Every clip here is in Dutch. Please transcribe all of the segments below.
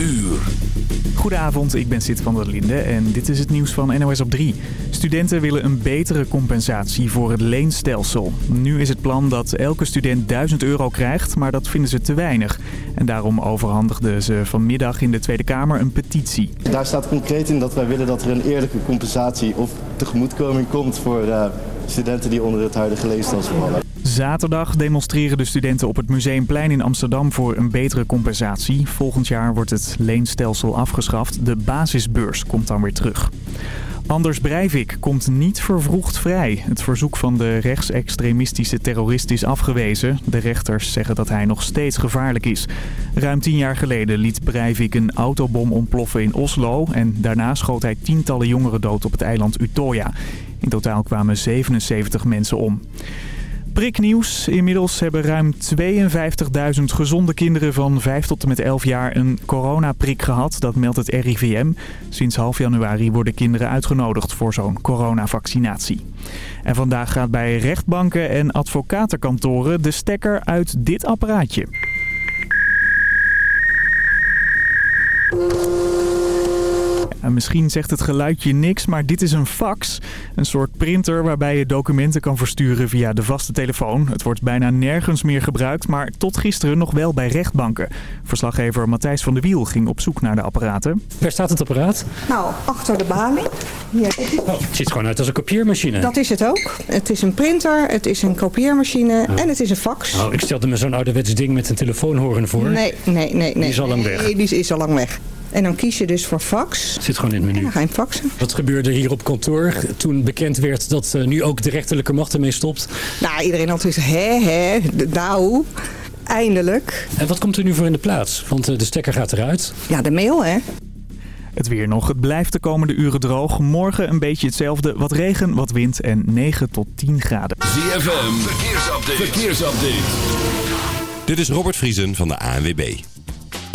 uur. Goedenavond, ik ben Sid van der Linde en dit is het nieuws van NOS op 3. Studenten willen een betere compensatie voor het leenstelsel. Nu is het plan dat elke student 1000 euro krijgt, maar dat vinden ze te weinig. En daarom overhandigden ze vanmiddag in de Tweede Kamer een petitie. Daar staat concreet in dat wij willen dat er een eerlijke compensatie of tegemoetkoming komt voor uh, studenten die onder het huidige leenstelsel vallen. Zaterdag demonstreren de studenten op het Museumplein in Amsterdam voor een betere compensatie. Volgend jaar wordt het leenstelsel afgeschaft. De basisbeurs komt dan weer terug. Anders Breivik komt niet vervroegd vrij. Het verzoek van de rechtsextremistische terrorist is afgewezen. De rechters zeggen dat hij nog steeds gevaarlijk is. Ruim tien jaar geleden liet Breivik een autobom ontploffen in Oslo... en daarna schoot hij tientallen jongeren dood op het eiland Utoya. In totaal kwamen 77 mensen om. Priknieuws. Inmiddels hebben ruim 52.000 gezonde kinderen van 5 tot en met 11 jaar een coronaprik gehad. Dat meldt het RIVM. Sinds half januari worden kinderen uitgenodigd voor zo'n coronavaccinatie. En vandaag gaat bij rechtbanken en advocatenkantoren de stekker uit dit apparaatje. En misschien zegt het geluidje niks, maar dit is een fax. Een soort printer waarbij je documenten kan versturen via de vaste telefoon. Het wordt bijna nergens meer gebruikt, maar tot gisteren nog wel bij rechtbanken. Verslaggever Matthijs van de Wiel ging op zoek naar de apparaten. Waar staat het apparaat? Nou, achter de balie. Hier. Oh, het ziet gewoon uit als een kopieermachine. Dat is het ook. Het is een printer, het is een kopieermachine en het is een fax. Oh, ik stelde me zo'n ouderwets ding met een telefoonhoorn voor. Nee, nee, nee. nee die is al lang weg. Nee, die is al lang weg. En dan kies je dus voor fax. Zit gewoon in het menu. En dan ga je faxen. Wat gebeurde hier op kantoor toen bekend werd dat uh, nu ook de rechterlijke macht ermee stopt? Nou, iedereen had zoiets, hè, hè, nou, eindelijk. En wat komt er nu voor in de plaats? Want uh, de stekker gaat eruit. Ja, de mail, hè. Het weer nog. Het blijft de komende uren droog. Morgen een beetje hetzelfde. Wat regen, wat wind en 9 tot 10 graden. ZFM, verkeersupdate. verkeersupdate. Dit is Robert Vriesen van de ANWB.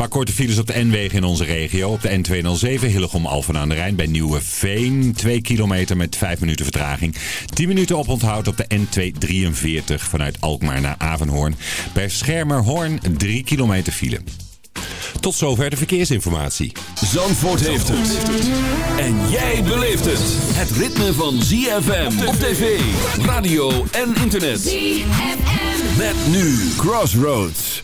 Paar korte files op de N-wegen in onze regio. Op de N207 Hillegom Alphen aan de Rijn bij Nieuweveen. 2 kilometer met 5 minuten vertraging. 10 minuten oponthoud op de N243 vanuit Alkmaar naar Avenhoorn. Bij Schermerhoorn 3 kilometer file. Tot zover de verkeersinformatie. Zandvoort heeft het. En jij beleeft het. Het ritme van ZFM op tv, radio en internet. ZFM. Met nu Crossroads.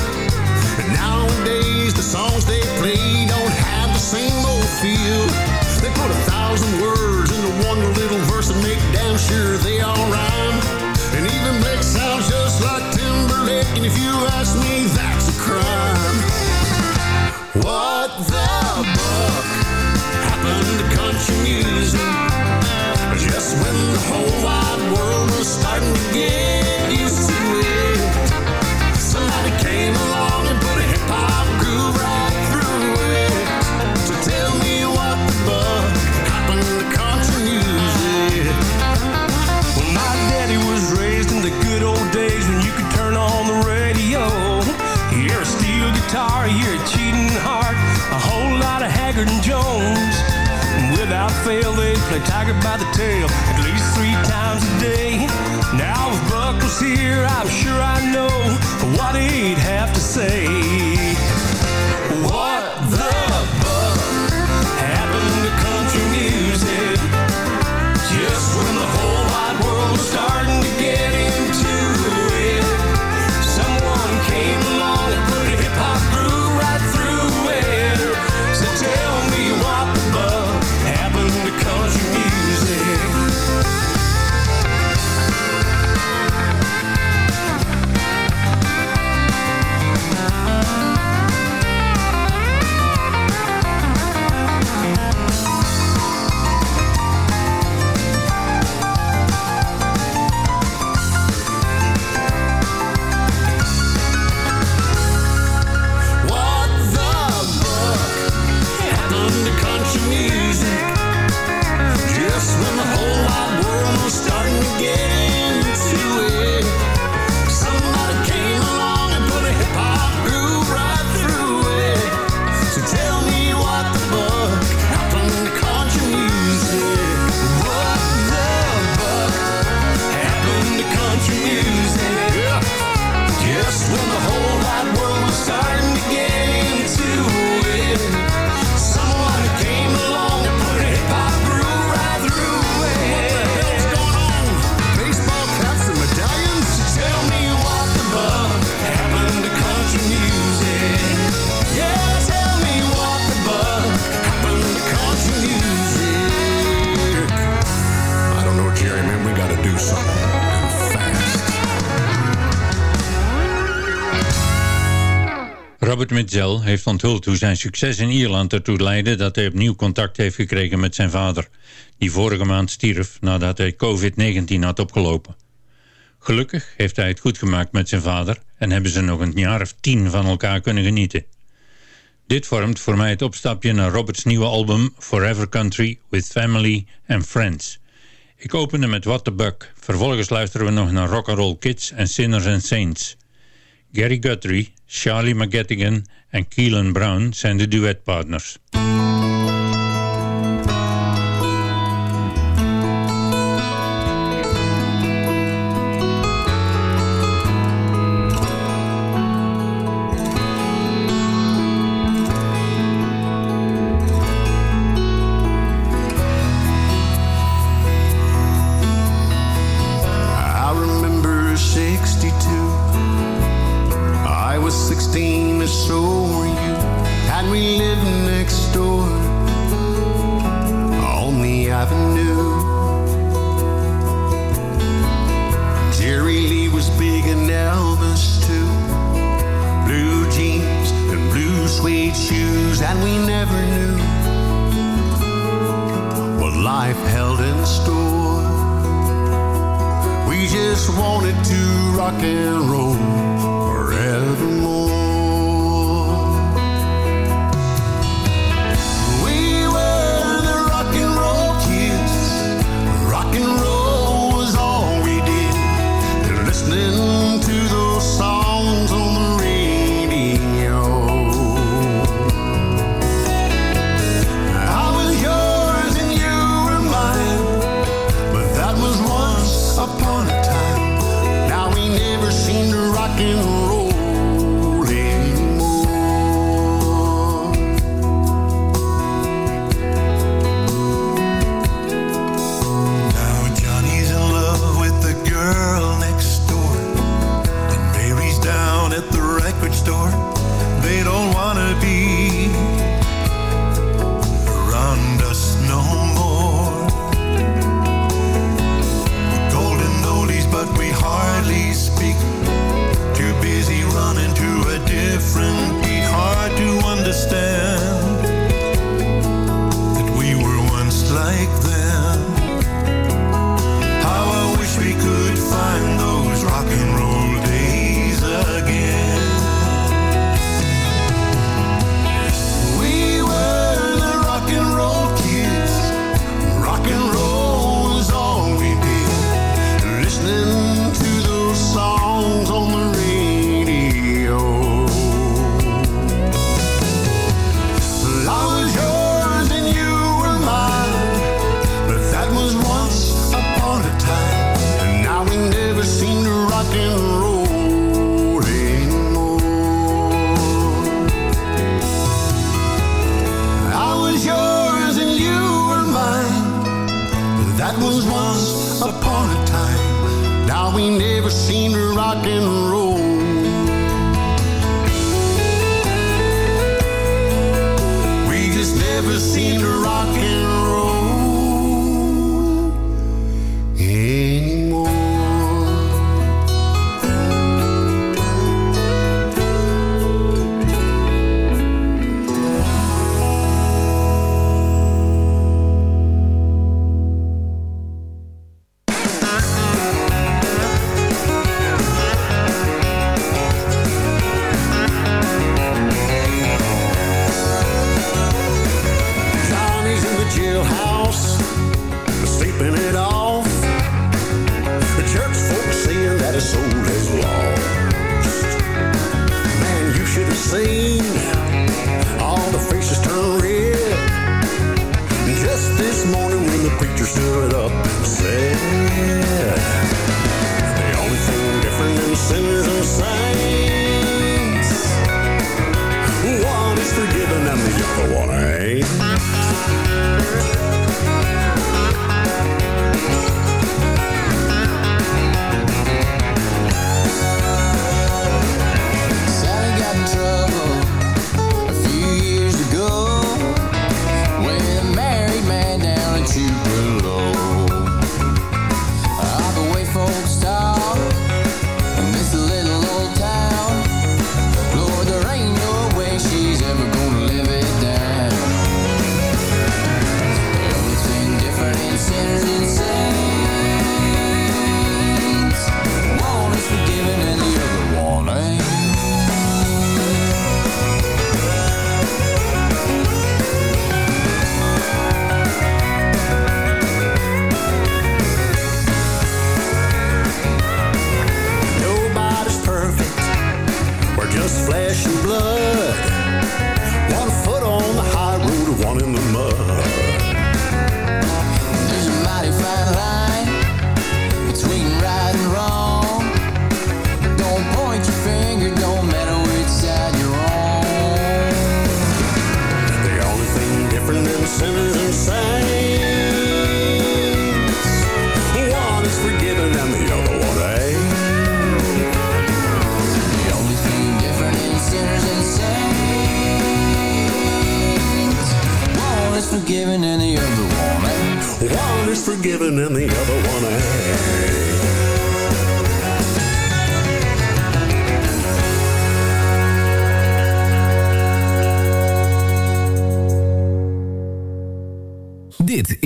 if you ask me, that's play Tiger by the tail at least three times a day. Now, if Buck was here, I'm sure I know what he'd have to say. Mitchell heeft onthuld hoe zijn succes in Ierland ertoe leidde dat hij opnieuw contact heeft gekregen met zijn vader, die vorige maand stierf nadat hij COVID-19 had opgelopen. Gelukkig heeft hij het goed gemaakt met zijn vader en hebben ze nog een jaar of tien van elkaar kunnen genieten. Dit vormt voor mij het opstapje naar Roberts nieuwe album Forever Country with Family and Friends. Ik opende met What the Buck, vervolgens luisteren we nog naar Rock'n'Roll Kids en Sinners and Saints. Gary Guthrie, Charlie McGettigan en Keelan Brown zijn de duetpartners. And we never knew what life held in store. We just wanted to rock and roll forevermore.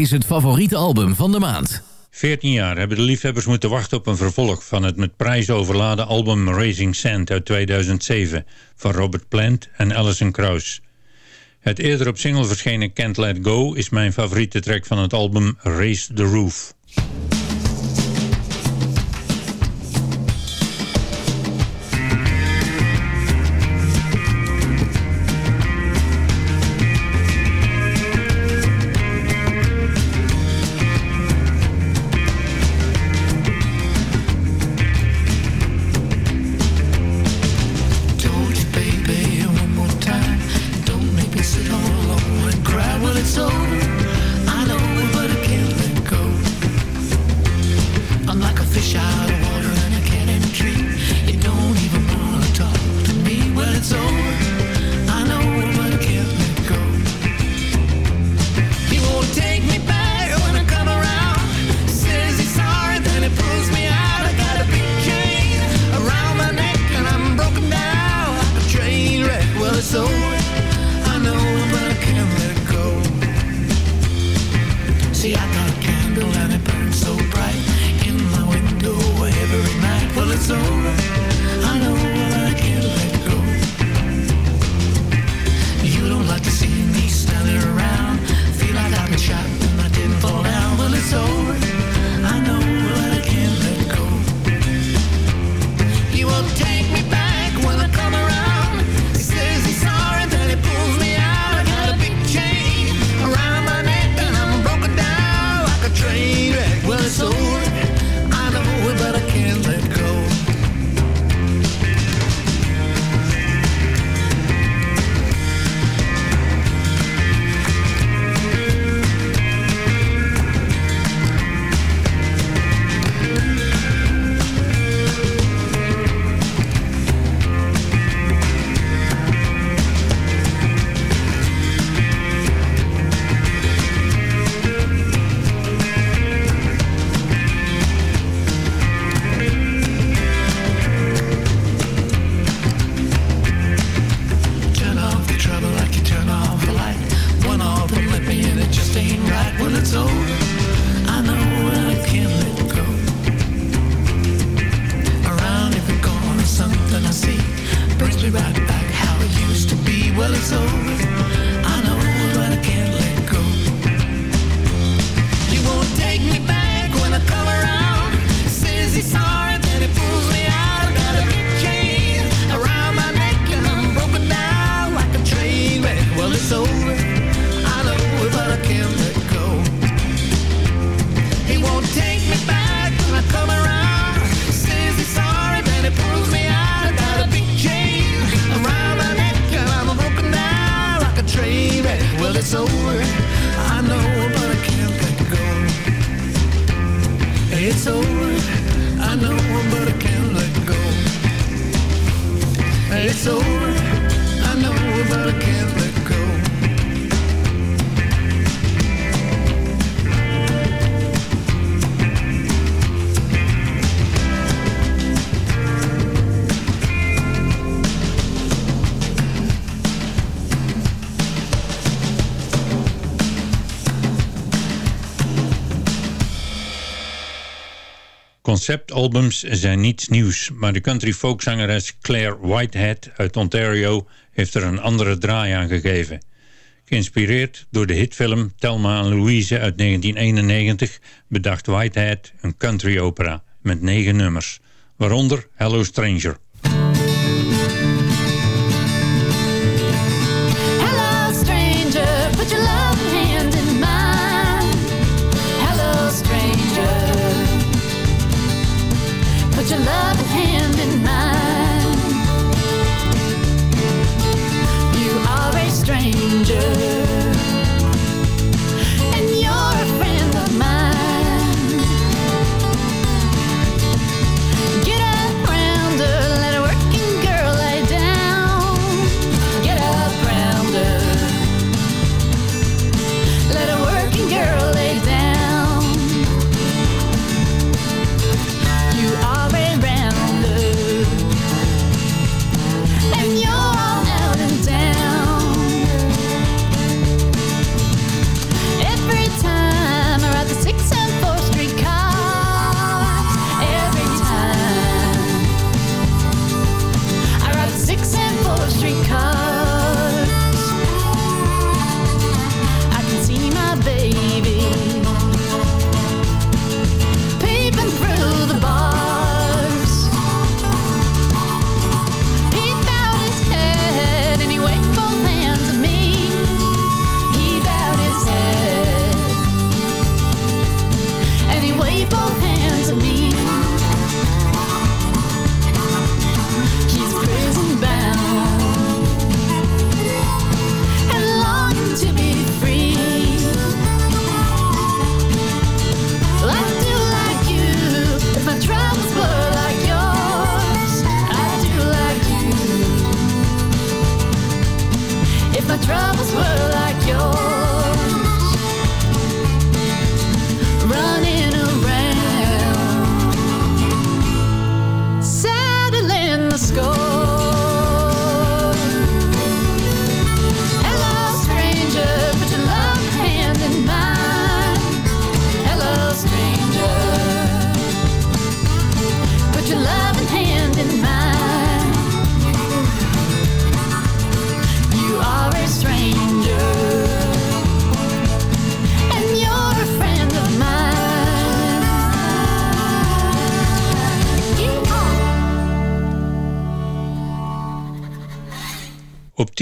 is het favoriete album van de maand. 14 jaar hebben de liefhebbers moeten wachten op een vervolg van het met prijs overladen album Raising Sand uit 2007 van Robert Plant en Alison Krauss. Het eerder op single verschenen Can't Let Go is mijn favoriete track van het album Raise the Roof. Conceptalbums zijn niets nieuws, maar de country folkzangeres Claire Whitehead uit Ontario heeft er een andere draai aan gegeven. Geïnspireerd door de hitfilm Thelma en Louise uit 1991 bedacht Whitehead een country opera met negen nummers, waaronder Hello Stranger.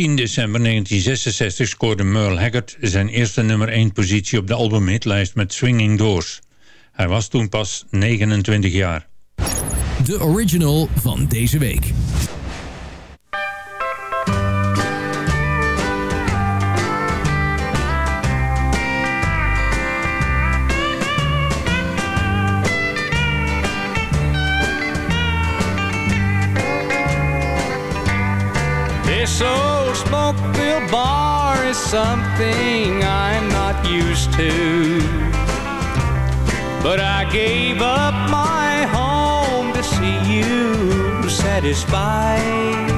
10 december 1966 scoorde Merle Haggard zijn eerste nummer 1 positie op de albumhitlijst met Swinging Doors. Hij was toen pas 29 jaar. De original van deze week. This old smoke-filled bar is something I'm not used to. But I gave up my home to see you satisfied.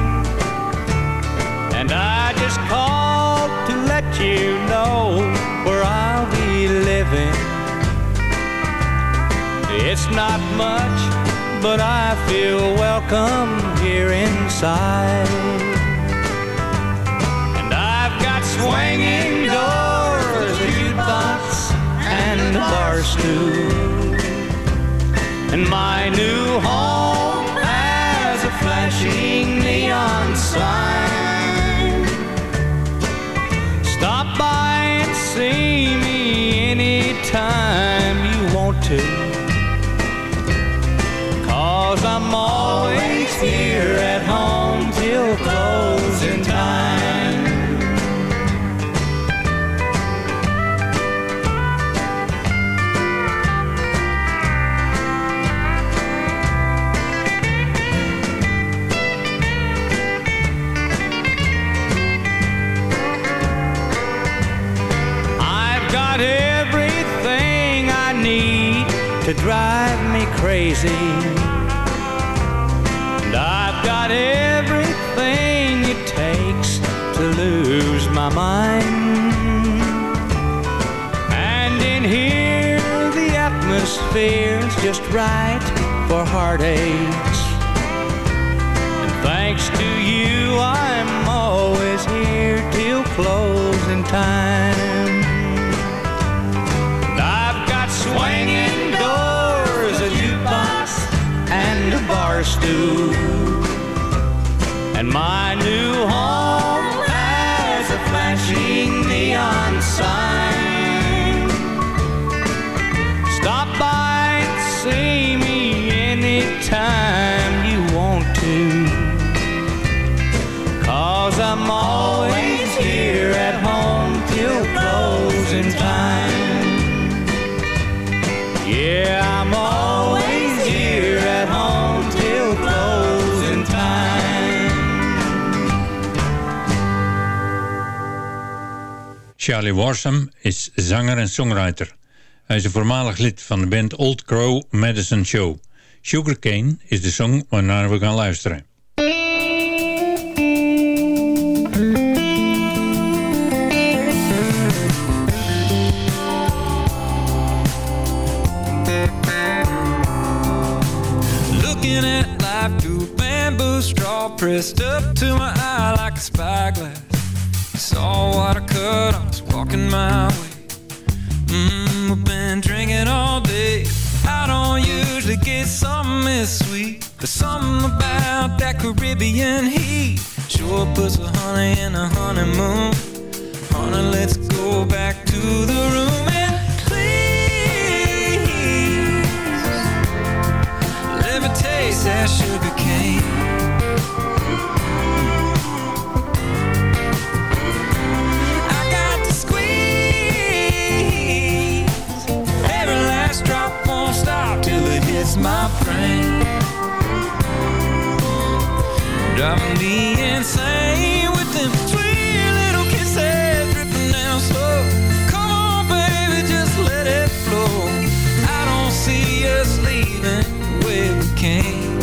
And I just called to let you know where I'll be living. It's not much, but I feel welcome here inside. Swinging doors, a jukebox, and a bar stool. And my new home has a flashing neon sign. Stop by and see me anytime you want to. Cause I'm always here at home to drive me crazy. And I've got everything it takes to lose my mind. And in here, the atmosphere's just right for heartaches. And thanks to you, I'm always here till closing time. Stool. And my new home has a flashing neon sign. Charlie Warsam is zanger en songwriter. Hij is een voormalig lid van de band Old Crow Medicine Show. Sugarcane is de song waarnaar we gaan luisteren. Looking at life through bamboo straw pressed but something about that Caribbean heat sure puts a honey in a honeymoon. Honey, let's go Driving me insane with them little kisses dripping down slow. Come on, baby, just let it flow. I don't see us leaving the way we came.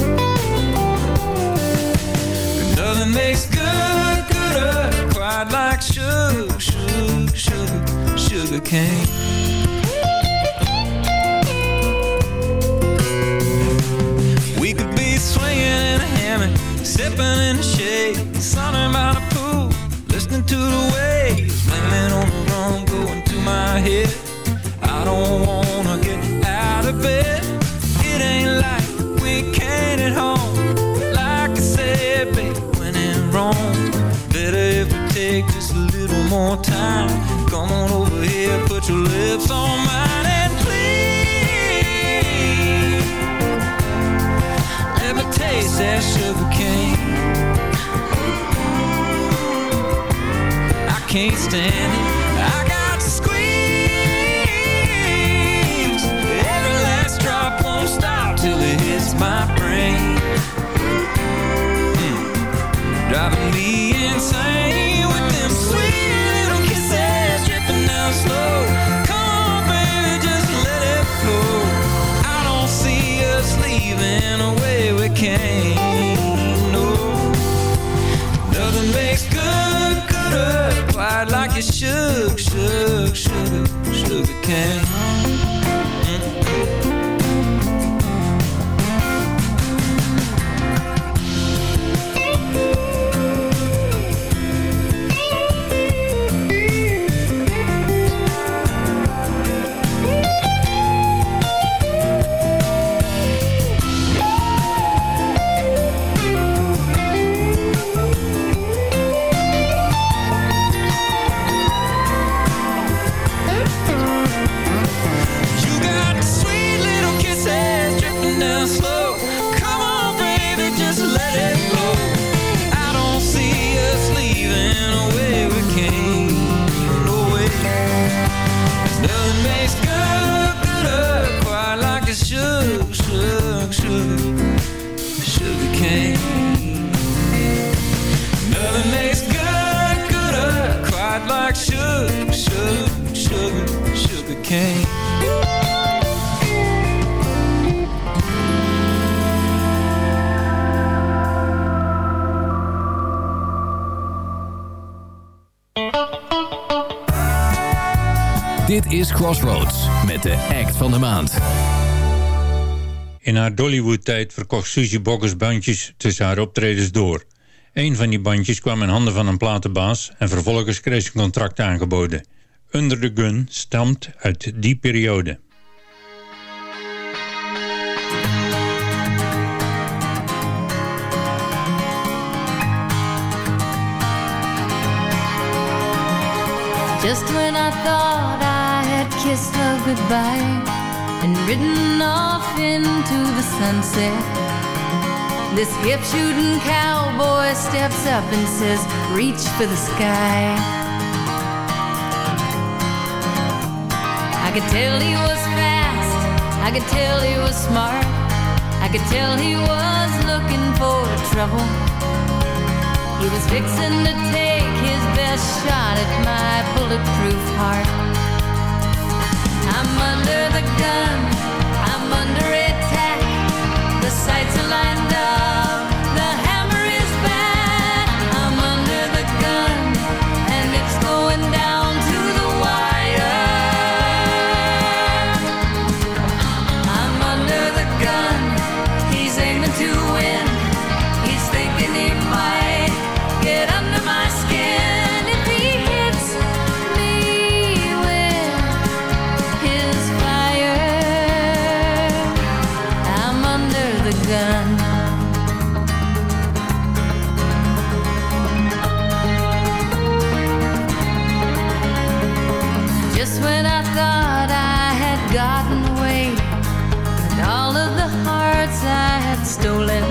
Nothing makes good, gooder, uh, quite like sugar, sugar, sugar, sugar cane. Sipping in the shade, sunning by the pool, listening to the waves, blaming on the rum going to my head. I don't wanna get out of bed. It ain't like we can't at home. Like I said, babe, when in Rome, better if we take just a little more time. standing. Dit is Crossroads met de act van de maand. In haar Dollywood-tijd verkocht Suzy Boggers bandjes tussen haar optredens door. Een van die bandjes kwam in handen van een platenbaas en vervolgens kreeg ze een contract aangeboden. Under the Gun stamt uit die periode. Just when I thought I had kissed her goodbye and ridden off into the sunset, this hip shooting cowboy steps up and says, Reach for the sky. I could tell he was fast, I could tell he was smart, I could tell he was looking for trouble. He was fixing to take shot at my bulletproof heart. I'm under the gun, I'm under attack. The sights are lined up, gotten away and all of the hearts I had stolen.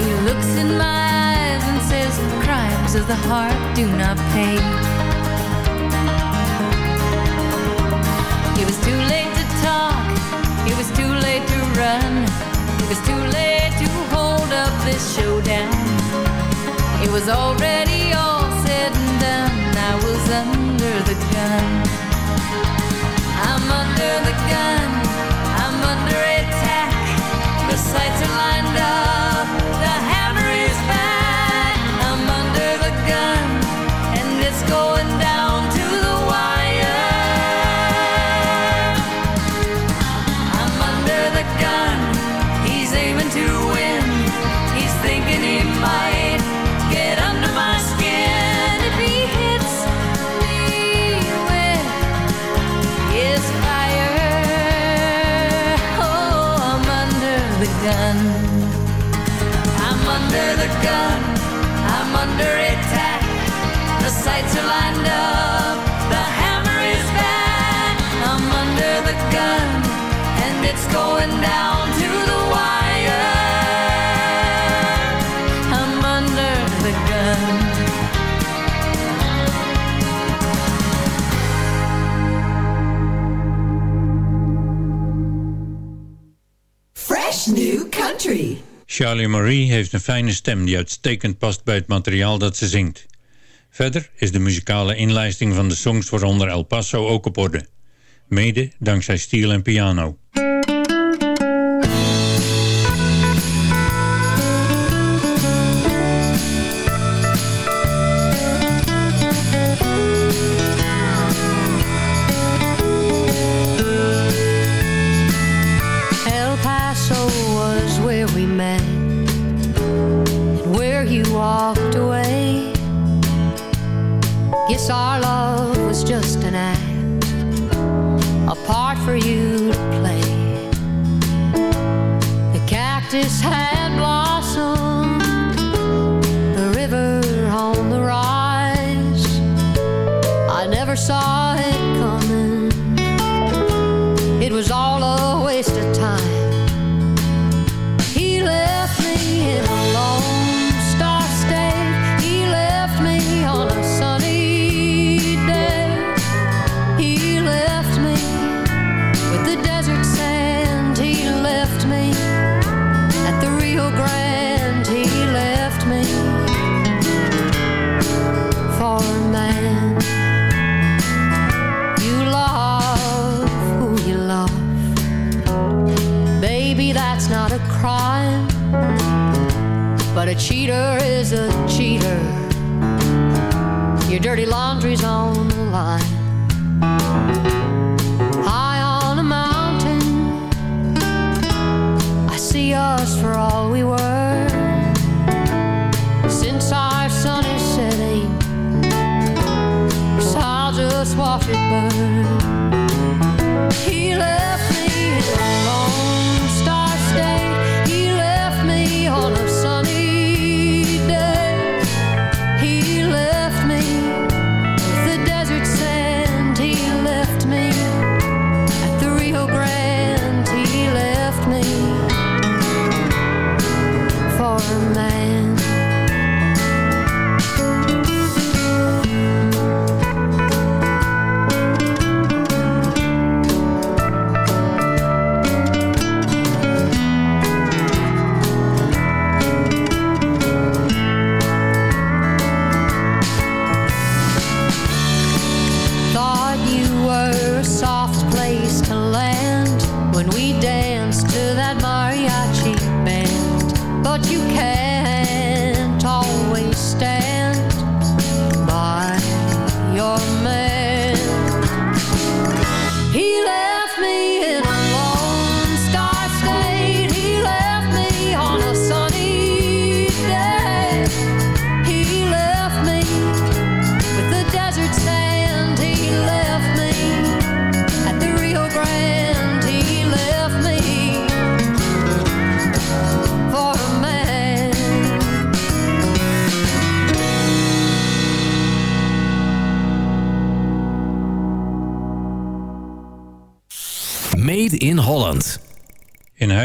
He looks in my eyes and says, Crimes of the heart do not pay. It was too late to talk, it was too late to run, it was too late to hold up this showdown. It was already all said and done, I was under the gun. Under the gun, Charlie Marie heeft een fijne stem die uitstekend past bij het materiaal dat ze zingt. Verder is de muzikale inlijsting van de songs waaronder El Paso ook op orde. Mede dankzij steel en piano.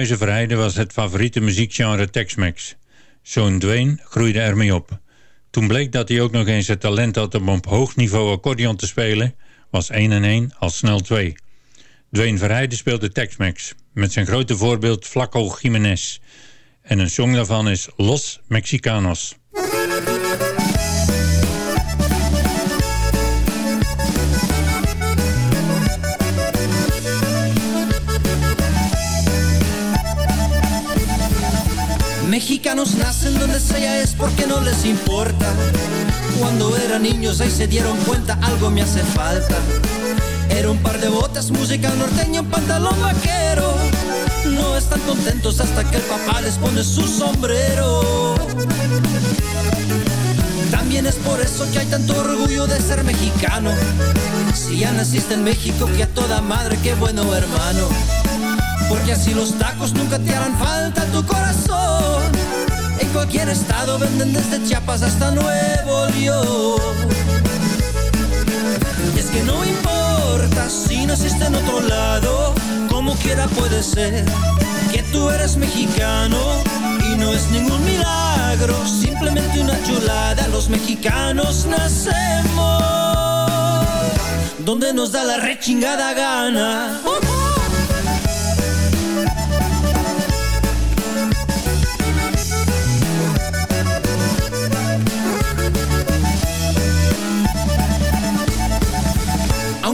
In Huizenverheide was het favoriete muziekgenre Tex-Mex. Zoon Dwayne groeide ermee op. Toen bleek dat hij ook nog eens het talent had om op hoog niveau accordeon te spelen, was 1 en 1 al snel 2. Dwayne Verheide speelde Tex-Mex, met zijn grote voorbeeld Flaco Jiménez. En een song daarvan is Los Mexicanos. Mexicanos nacen donde sea es porque no les importa. Cuando eran niños ahí se dieron cuenta algo me hace falta. Era un par de botas, música norteña, un pantalón vaquero. No están contentos hasta que el papá les pone su sombrero. También es por eso que hay tanto orgullo de ser mexicano. Si ya naciste en México, que a toda madre, qué bueno hermano. Porque así los tacos nunca te harán falta tu corazón. En cualquier estado venden desde Chiapas hasta Nuevo León. Es que no importa si naciste en otro lado, como quiera puede ser que tú eres mexicano y no es ningún milagro, simplemente una chulada. Los mexicanos nacemos donde nos da la rechingada gana.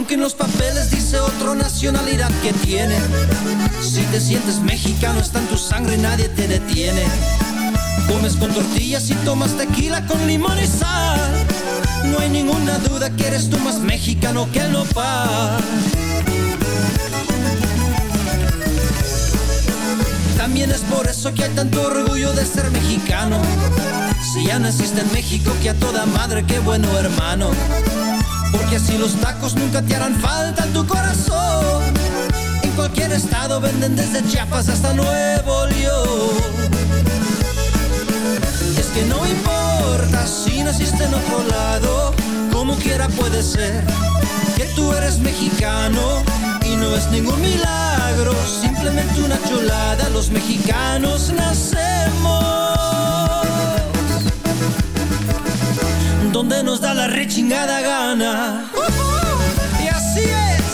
Aunque en los papeles dice otra nacionalidad que tiene. Si te sientes mexicano está en tu sangre y nadie te detiene. Comes con tortillas y tomas tequila con limón y sal. No hay ninguna duda que eres tú más mexicano que el nopal. También es por eso que hay tanto orgullo de ser mexicano. Si ya naciste en México, que a toda madre, qué bueno hermano. Porque así los tacos nunca te harán falta en tu corazón. En cualquier estado venden desde Chiapas hasta Nuevo León. Es que no importa si naciste en otro lado, como quiera puede ser que tú eres mexicano y no es ningún milagro, simplemente una chulada. Los mexicanos nacemos donde nos da la rechingada gana. Y así es.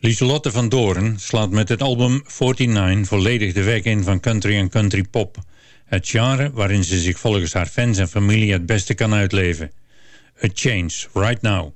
Lieselotte van Doorn slaat met het album 49 volledig de weg in van country en country pop. Het genre waarin ze zich volgens haar fans en familie het beste kan uitleven. A Change, Right Now.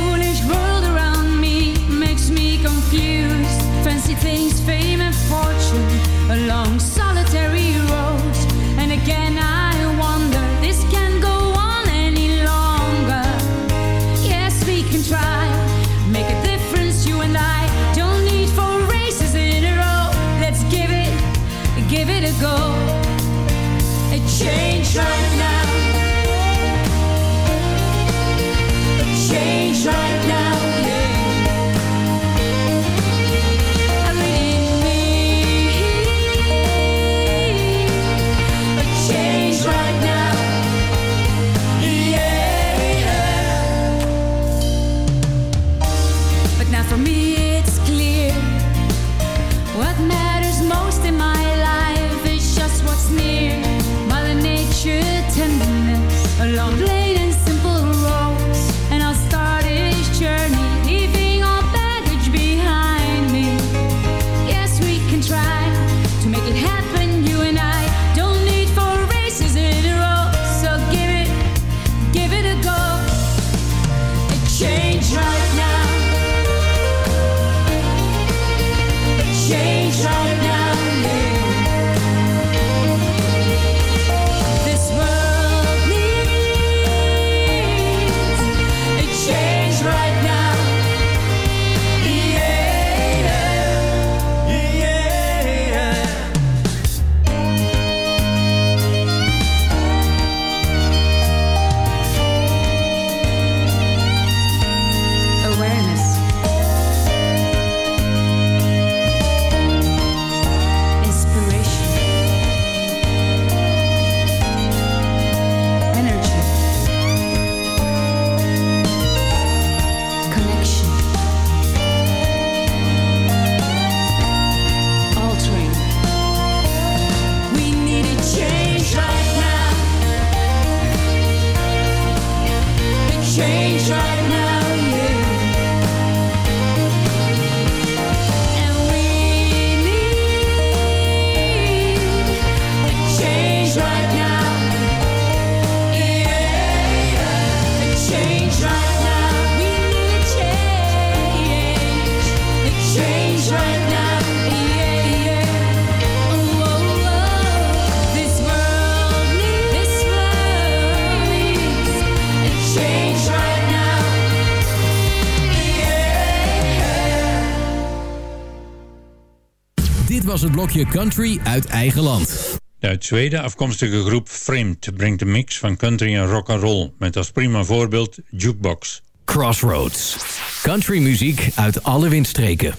was het blokje country uit eigen land. De uit Zweden afkomstige groep Framed brengt een mix van country en rock and roll met als prima voorbeeld Jukebox. Crossroads. Country muziek uit alle windstreken.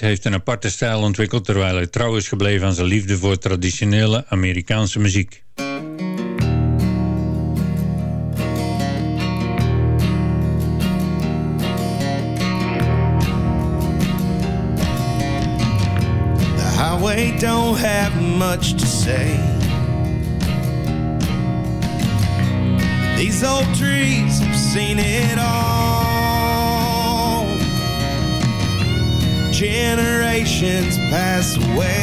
Heeft een aparte stijl ontwikkeld... terwijl hij trouw is gebleven aan zijn liefde voor traditionele Amerikaanse muziek. The highway don't have much to say. These old trees have seen it all. generations pass away.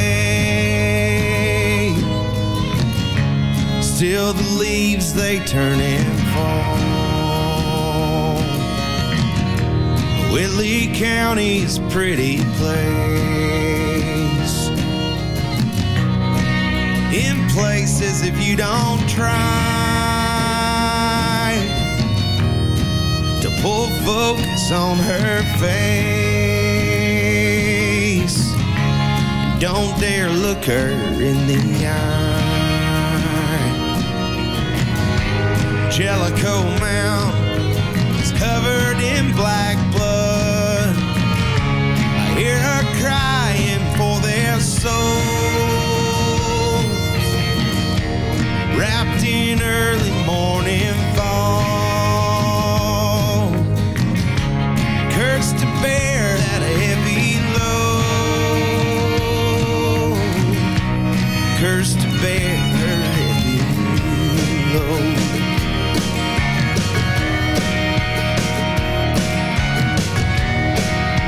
Still the leaves they turn and fall. Whitley County's a pretty place. In places if you don't try To pull focus on her face. don't dare look her in the eye. Jellicoe Mountain is covered in black blood. I hear her crying for their souls, wrapped in early morning fog. Cursed to bear.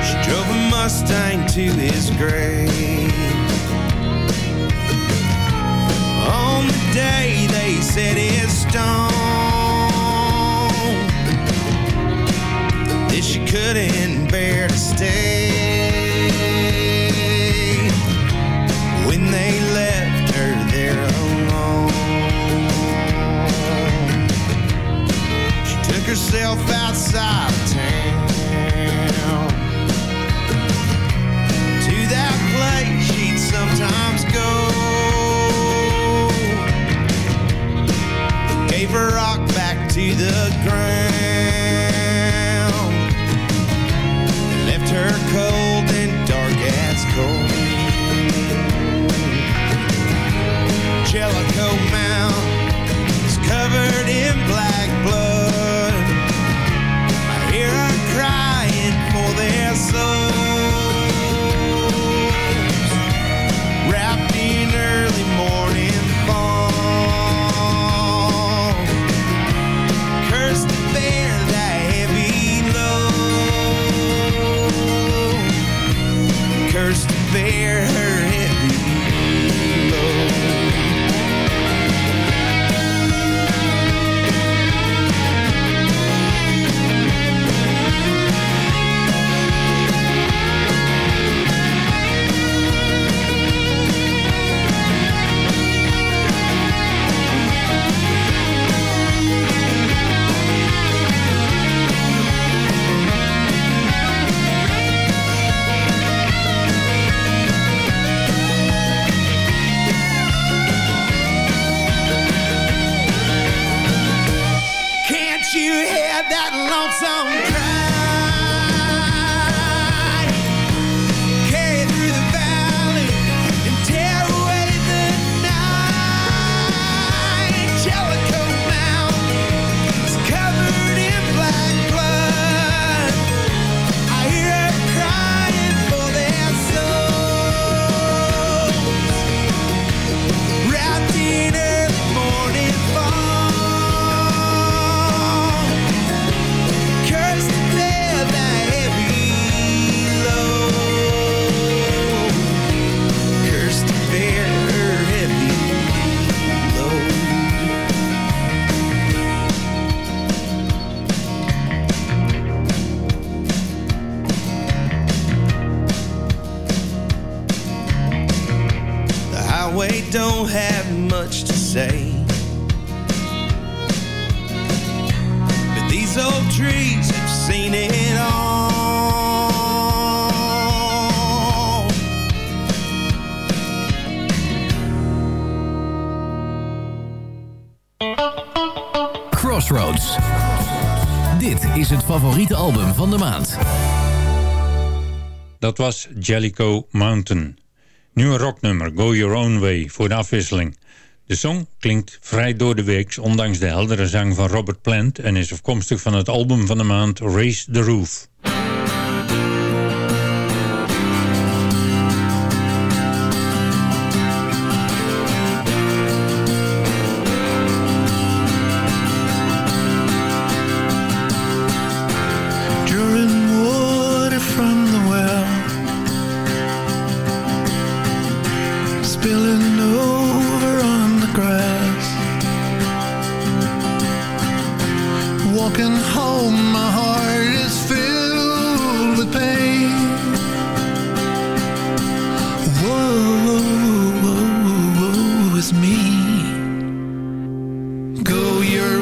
She drove a Mustang to his grave. On the day they set his stone That she couldn't took herself outside town to that place she'd sometimes go. Gave her rock back to the ground. Left her cold and dark as coal. Jellicoe Mountain is covered in black blood. slow Dat was Jellicoe Mountain. Nu een rocknummer, Go Your Own Way, voor de afwisseling. De song klinkt vrij door de weeks, ondanks de heldere zang van Robert Plant... en is afkomstig van het album van de maand Raise the Roof. Go your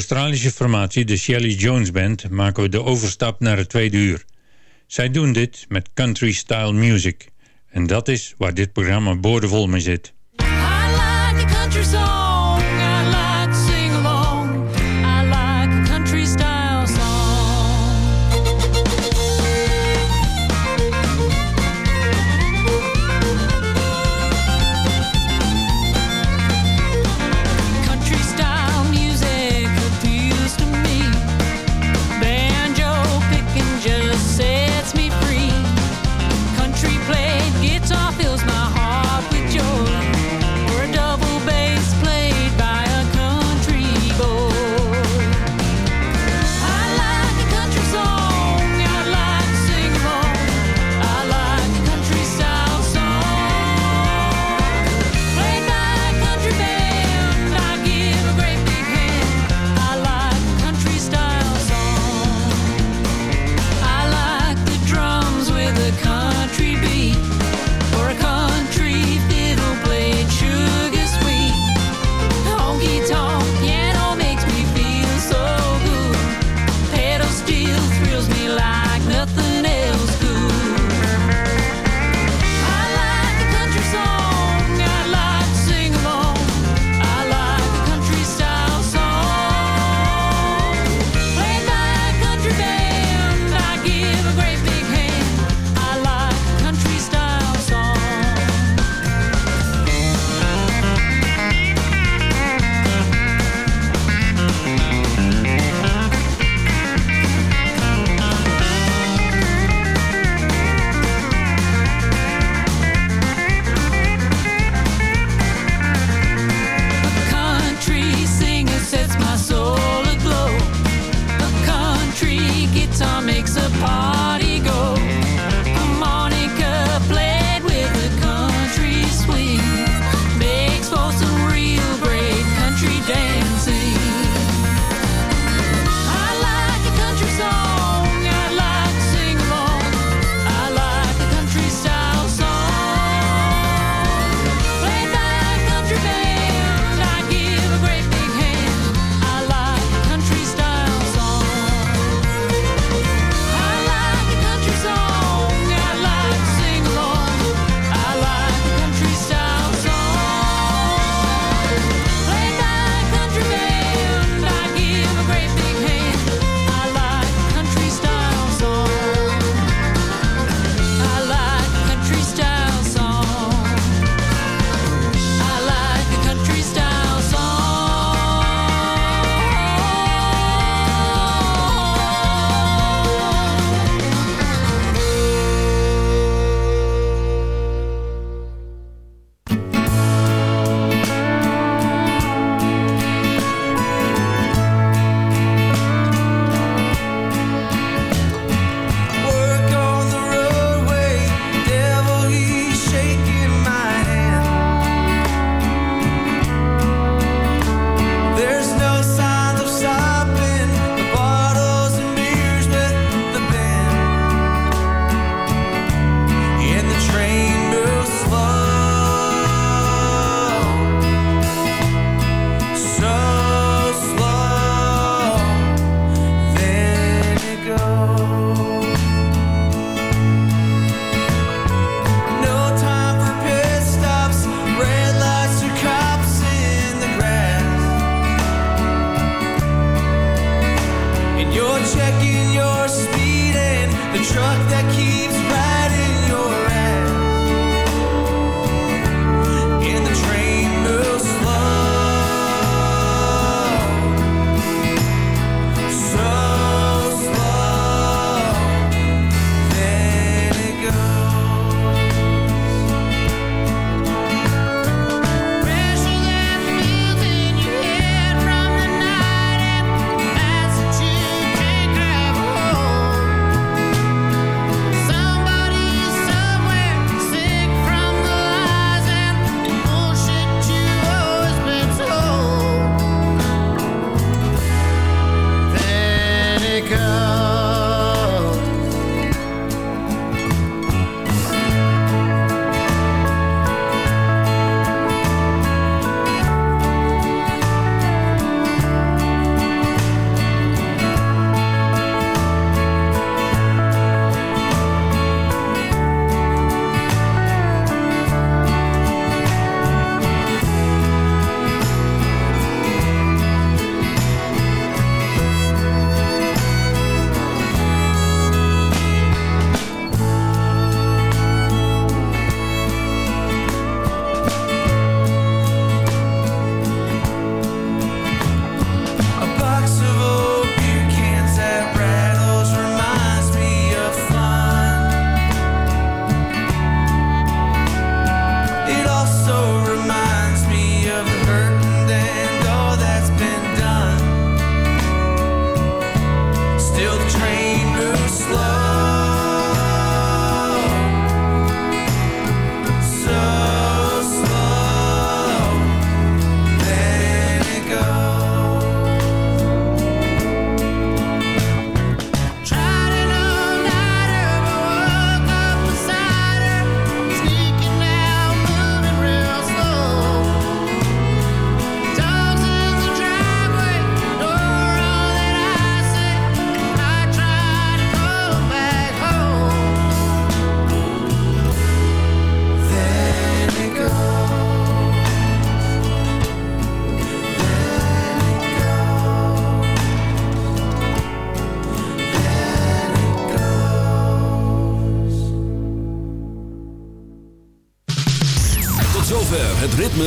Australische formatie de Shelley Jones Band maken we de overstap naar het tweede uur. Zij doen dit met country style music. En dat is waar dit programma boordevol mee zit.